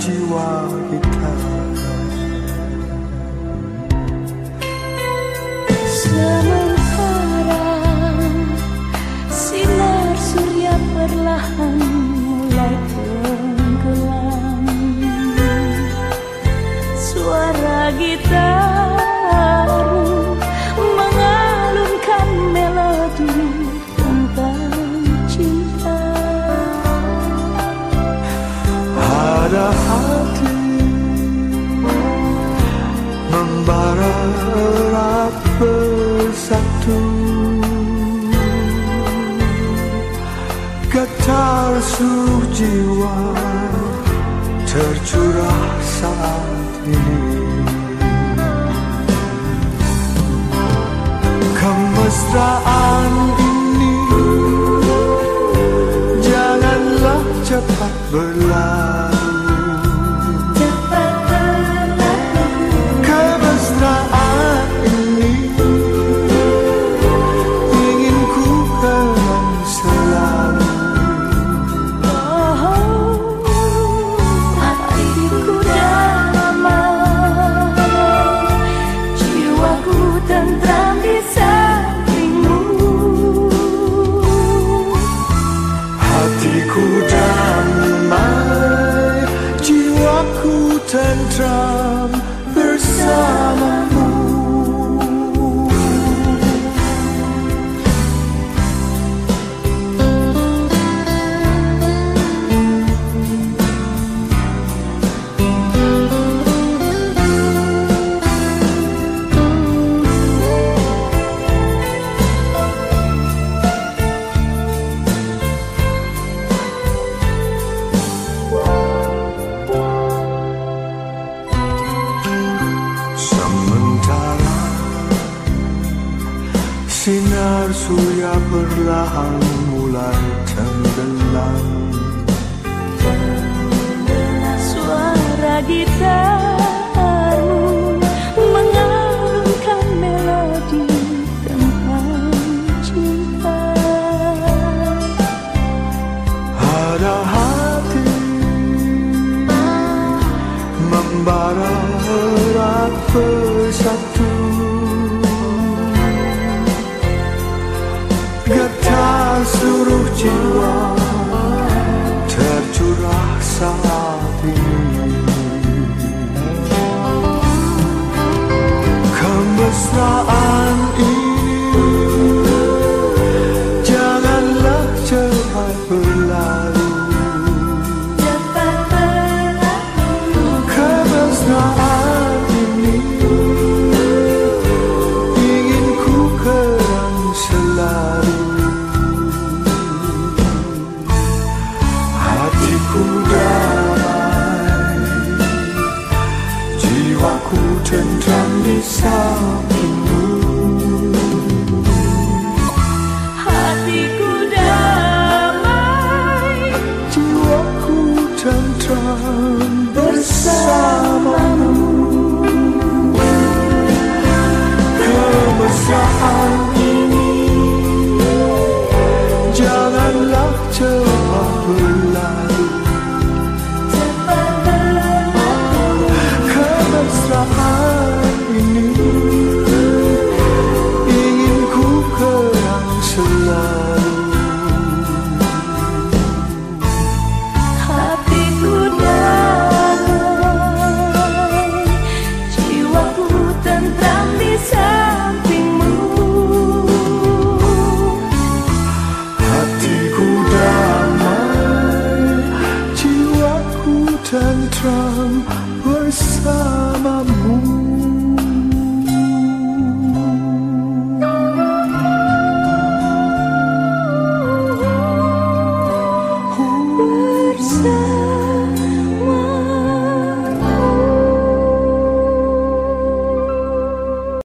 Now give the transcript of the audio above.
jiwa kita. Sementara sinar surya perlahan mulai tenggelam. Suara gitarmu erat bersatu. Getar seluruh jiwa tercurah saat ini. Kemesraan ini janganlah cepat berlalu sinar surya perlahan mulai tenggelam. Suara gitarmu seluruh jiwa tercurah saat ini Kemesraan ini janganlah cepat berlalu Cepat berlalu. Kemesraan fall tentram bersamamu